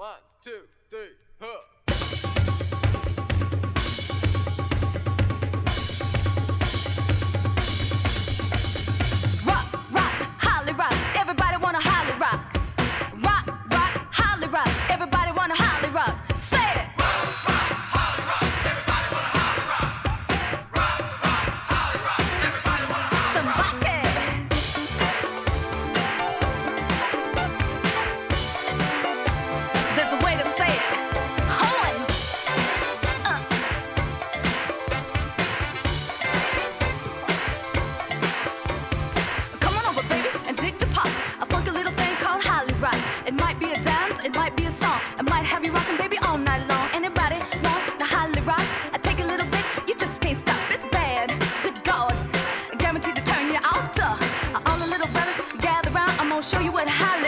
One, two, three, huh. I might have you rocking, baby, all night long. Anybody want rock? I take a little bit, you just can't stop. It's bad. Good God, turn you out. Uh, all the little. I'm gonna show you what holler.